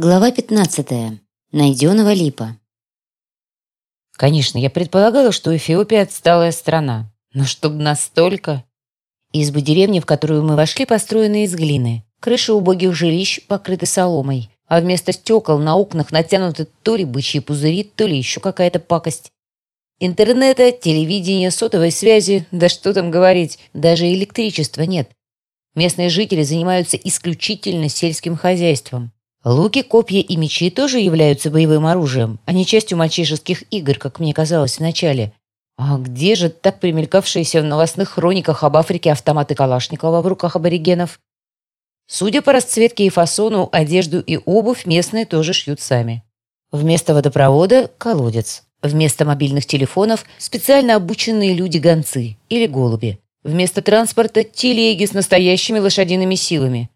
Глава 15. Найденного липа. Конечно, я предполагала, что Эфиопия отсталая страна. Но чтоб настолько... Избы деревни, в которую мы вошли, построены из глины. Крыши убогих жилищ покрыты соломой. А вместо стекол на окнах натянуты то ли бычьи пузыри, то ли еще какая-то пакость. Интернета, телевидения, сотовой связи, да что там говорить, даже электричества нет. Местные жители занимаются исключительно сельским хозяйством. Луки, копья и мечи тоже являются боевым оружием, а не частью мальчишеских игр, как мне казалось вначале. А где же так примелькавшиеся в новостных хрониках об Африке автоматы Калашникова в руках аборигенов? Судя по расцветке и фасону, одежду и обувь местные тоже шьют сами. Вместо водопровода – колодец. Вместо мобильных телефонов – специально обученные люди-гонцы или голуби. Вместо транспорта – телеги с настоящими лошадиными силами.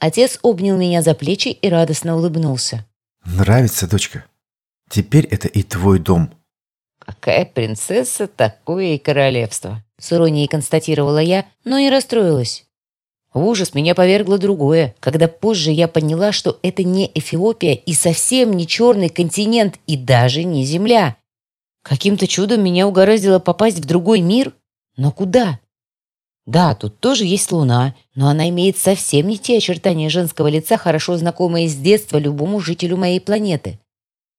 Отец обнял меня за плечи и радостно улыбнулся. Нравится, дочка. Теперь это и твой дом. Какая принцесса, такое и королевство. С иронией констатировала я, но не расстроилась. В ужас меня повергло другое, когда позже я поняла, что это не Эфиопия и совсем не черный континент и даже не Земля. Каким-то чудом меня угораздило попасть в другой мир? Но куда? Да, тут тоже есть луна, но она имеет совсем не те очертания женского лица, хорошо знакомые с детства любому жителю моей планеты.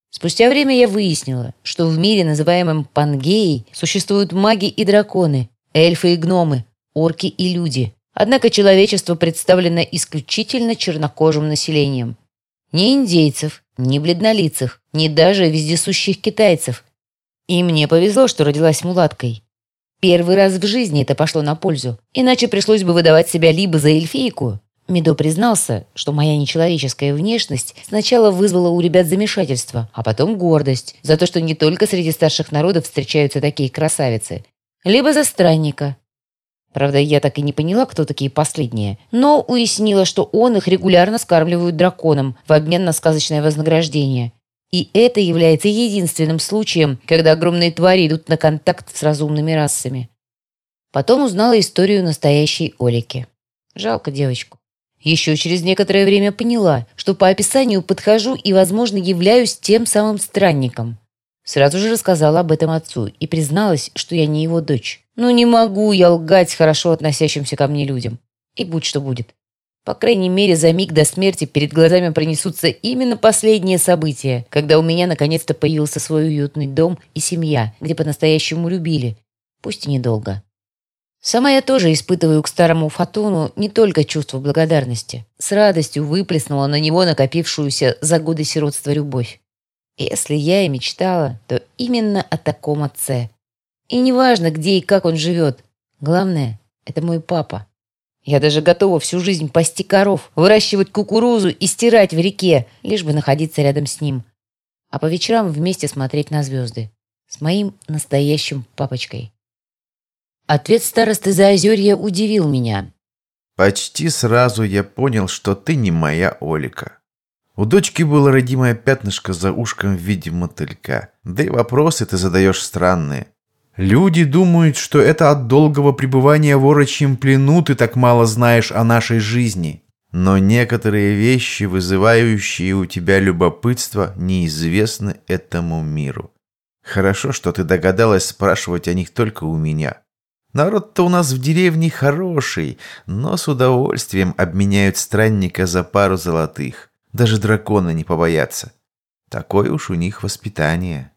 Спустя время я выяснила, что в мире, называемом Пангеей, существуют маги и драконы, эльфы и гномы, орки и люди. Однако человечество представлено исключительно чернокожим населением. Ни индейцев, ни бледнолицых, ни даже вездесущих китайцев. И мне повезло, что родилась мулаткой. Первый раз в жизни это пошло на пользу. Иначе пришлось бы выдавать себя либо за эльфийку. Медо признался, что моя нечеловеческая внешность сначала вызвала у ребят замешательство, а потом гордость за то, что не только среди старших народов встречаются такие красавицы. Либо за странника. Правда, я так и не поняла, кто такие последние, но уяснила, что он их регулярно скармливают драконам в обмен на сказочное вознаграждение. И это является единственным случаем, когда огромные твари идут на контакт с разумными расами. Потом узнала историю настоящей Олики. Жалко девочку. Еще через некоторое время поняла, что по описанию подхожу и, возможно, являюсь тем самым странником. Сразу же рассказала об этом отцу и призналась, что я не его дочь. Ну не могу я лгать хорошо относящимся ко мне людям. И будь что будет. По крайней мере, за миг до смерти перед глазами пронесутся именно последние события, когда у меня наконец-то появился свой уютный дом и семья, где по-настоящему любили, пусть и недолго. Сама я тоже испытываю к старому Фатуну не только чувство благодарности. С радостью выплеснула на него накопившуюся за годы сиротства любовь. Если я и мечтала, то именно о таком отце. И неважно, где и как он живет. Главное, это мой папа. Я даже готова всю жизнь пасти коров, выращивать кукурузу и стирать в реке, лишь бы находиться рядом с ним. А по вечерам вместе смотреть на звезды. С моим настоящим папочкой. Ответ старосты Заозерья удивил меня. Почти сразу я понял, что ты не моя Олика. У дочки было родимое пятнышко за ушком в виде мотылька. Да и вопросы ты задаешь странные. Люди думают, что это от долгого пребывания в орочьем плену ты так мало знаешь о нашей жизни. Но некоторые вещи, вызывающие у тебя любопытство, неизвестны этому миру. Хорошо, что ты догадалась спрашивать о них только у меня. Народ-то у нас в деревне хороший, но с удовольствием обменяют странника за пару золотых. Даже дракона не побоятся. Такое уж у них воспитание.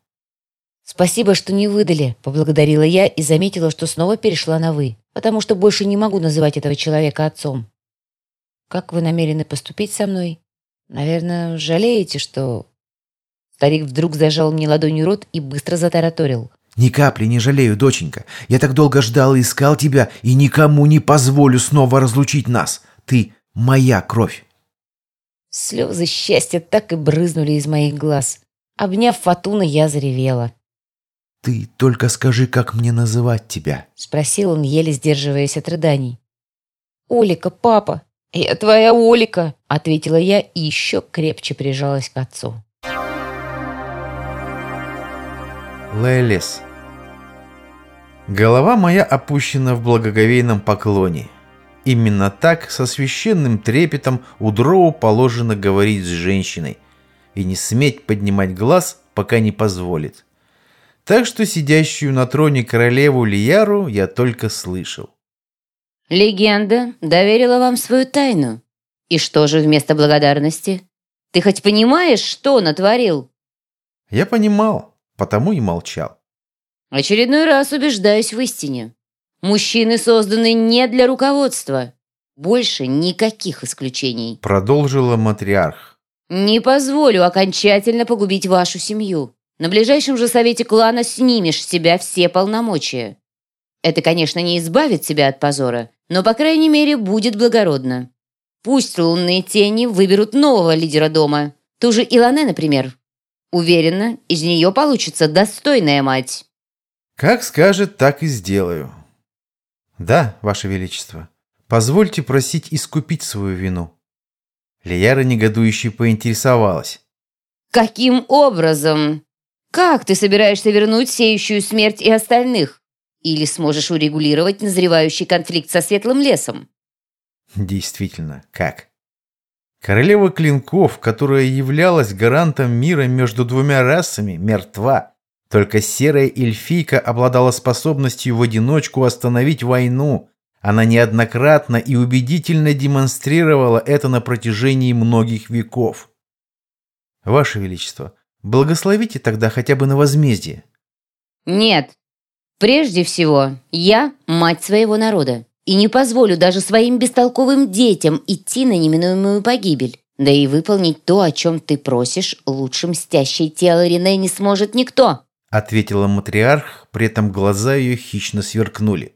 «Спасибо, что не выдали», — поблагодарила я и заметила, что снова перешла на «вы», потому что больше не могу называть этого человека отцом. «Как вы намерены поступить со мной? Наверное, жалеете, что...» Старик вдруг зажал мне ладонью рот и быстро затараторил. «Ни капли не жалею, доченька. Я так долго ждал и искал тебя, и никому не позволю снова разлучить нас. Ты моя кровь». Слезы счастья так и брызнули из моих глаз. Обняв Фатуна, я заревела. «Ты только скажи, как мне называть тебя?» — спросил он, еле сдерживаясь от рыданий. «Олика, папа! Я твоя Олика!» — ответила я и еще крепче прижалась к отцу. Лелис. Голова моя опущена в благоговейном поклоне. Именно так, со священным трепетом, у Дроу положено говорить с женщиной. И не сметь поднимать глаз, пока не позволит. Так что сидящую на троне королеву Лияру я только слышал. «Легенда доверила вам свою тайну. И что же вместо благодарности? Ты хоть понимаешь, что натворил?» Я понимал, потому и молчал. «Очередной раз убеждаюсь в истине. Мужчины созданы не для руководства. Больше никаких исключений. Продолжила матриарх. Не позволю окончательно погубить вашу семью. На ближайшем же совете клана снимешь с себя все полномочия. Это, конечно, не избавит тебя от позора, но, по крайней мере, будет благородно. Пусть лунные тени выберут нового лидера дома. Ту же Илане, например. Уверена, из нее получится достойная мать. Как скажет, так и сделаю. «Да, Ваше Величество. Позвольте просить искупить свою вину». Лияра негодующе поинтересовалась. «Каким образом? Как ты собираешься вернуть сеющую смерть и остальных? Или сможешь урегулировать назревающий конфликт со Светлым лесом?» «Действительно, как?» Королева Клинков, которая являлась гарантом мира между двумя расами, мертва. Только серая эльфийка обладала способностью в одиночку остановить войну. Она неоднократно и убедительно демонстрировала это на протяжении многих веков. Ваше Величество, благословите тогда хотя бы на возмездие. Нет. Прежде всего, я мать своего народа и не позволю даже своим бестолковым детям идти на неминуемую погибель. Да и выполнить то, о чем ты просишь, лучше мстящей тело Рене не сможет никто ответила матриарх, при этом глаза ее хищно сверкнули.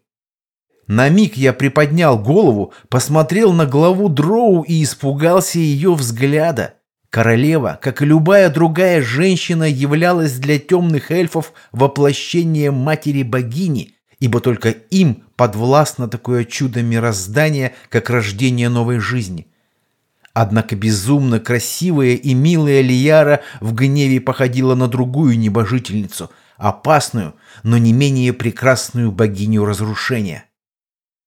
На миг я приподнял голову, посмотрел на главу Дроу и испугался ее взгляда. Королева, как и любая другая женщина, являлась для темных эльфов воплощением матери-богини, ибо только им подвластно такое чудо мироздания, как рождение новой жизни – Однако безумно красивая и милая Лияра в гневе походила на другую небожительницу, опасную, но не менее прекрасную богиню разрушения.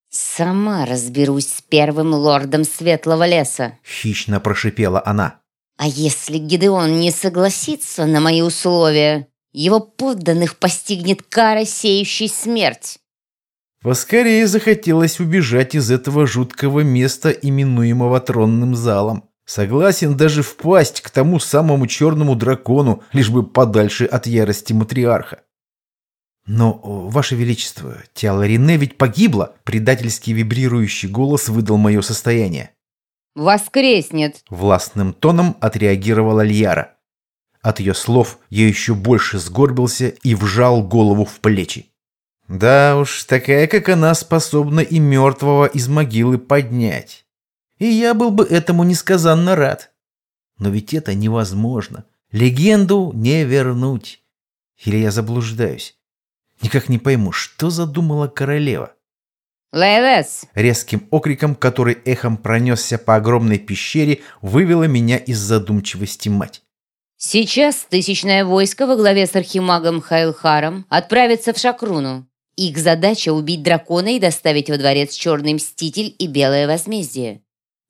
«Сама разберусь с первым лордом Светлого леса», — хищно прошипела она. «А если Гидеон не согласится на мои условия, его подданных постигнет кара, сеющей смерть». Поскорее захотелось убежать из этого жуткого места, именуемого тронным залом. Согласен даже впасть к тому самому черному дракону, лишь бы подальше от ярости матриарха. Но, Ваше Величество, Тиала Рене ведь погибла, предательский вибрирующий голос выдал мое состояние. «Воскреснет!» Властным тоном отреагировала Льяра. От ее слов я еще больше сгорбился и вжал голову в плечи. Да уж, такая, как она, способна и мертвого из могилы поднять. И я был бы этому несказанно рад. Но ведь это невозможно. Легенду не вернуть. Или я заблуждаюсь? Никак не пойму, что задумала королева. «Лейлес!» Резким окриком, который эхом пронесся по огромной пещере, вывела меня из задумчивости мать. «Сейчас тысячное войско во главе с архимагом Хайлхаром отправится в Шакруну. Их задача – убить дракона и доставить во дворец Черный Мститель и Белое Возмездие.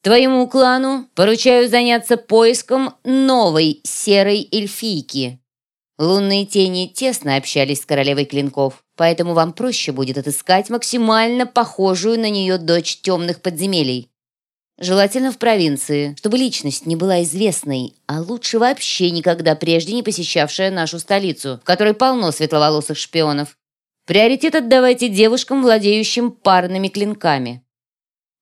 Твоему клану поручаю заняться поиском новой серой эльфийки. Лунные тени тесно общались с королевой клинков, поэтому вам проще будет отыскать максимально похожую на нее дочь темных подземелий. Желательно в провинции, чтобы личность не была известной, а лучше вообще никогда прежде не посещавшая нашу столицу, в которой полно светловолосых шпионов. Приоритет отдавайте девушкам, владеющим парными клинками.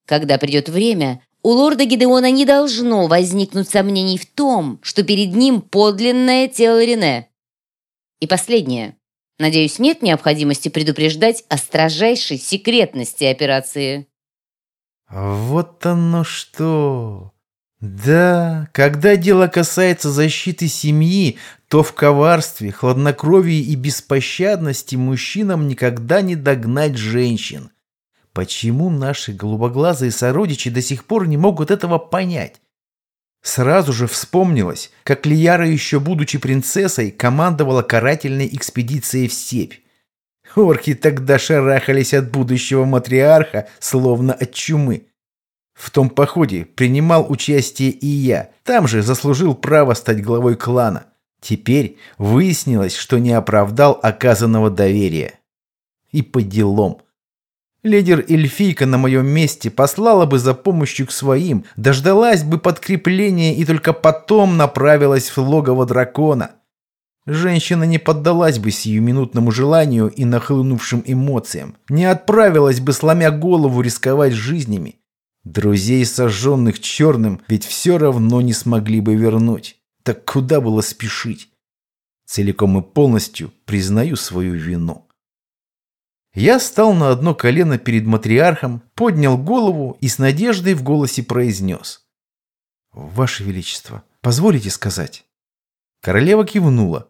Когда придет время, у лорда Гидеона не должно возникнуть сомнений в том, что перед ним подлинное тело Рене. И последнее. Надеюсь, нет необходимости предупреждать о строжайшей секретности операции. Вот оно что! Да, когда дело касается защиты семьи, то в коварстве, хладнокровии и беспощадности мужчинам никогда не догнать женщин. Почему наши голубоглазые сородичи до сих пор не могут этого понять? Сразу же вспомнилось, как Лияра, еще будучи принцессой, командовала карательной экспедицией в степь. Орки тогда шарахались от будущего матриарха, словно от чумы. В том походе принимал участие и я. Там же заслужил право стать главой клана. Теперь выяснилось, что не оправдал оказанного доверия. И по делам. Лидер эльфийка на моем месте послала бы за помощью к своим, дождалась бы подкрепления и только потом направилась в логово дракона. Женщина не поддалась бы сиюминутному желанию и нахлынувшим эмоциям, не отправилась бы, сломя голову, рисковать жизнями. Друзей, сожженных черным, ведь все равно не смогли бы вернуть. Так куда было спешить? Целиком и полностью признаю свою вину. Я стал на одно колено перед матриархом, поднял голову и с надеждой в голосе произнес. «Ваше Величество, позволите сказать?» Королева кивнула.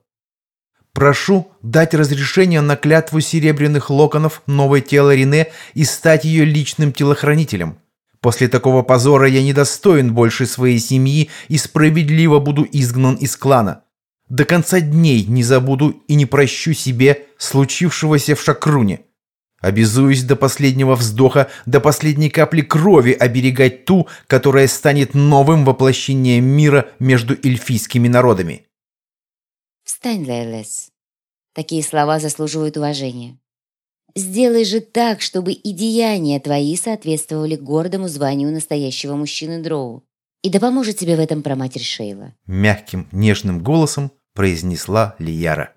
«Прошу дать разрешение на клятву серебряных локонов новое тело Рене и стать ее личным телохранителем. После такого позора я недостоин больше своей семьи и справедливо буду изгнан из клана. До конца дней не забуду и не прощу себе случившегося в Шакруне. Обязуюсь до последнего вздоха, до последней капли крови оберегать ту, которая станет новым воплощением мира между эльфийскими народами. Встань, Лейлес. Такие слова заслуживают уважения. Сделай же так, чтобы и деяния твои соответствовали гордому званию настоящего мужчины Дроу. И да поможет тебе в этом проматерь Шейла. Мягким, нежным голосом произнесла Лияра.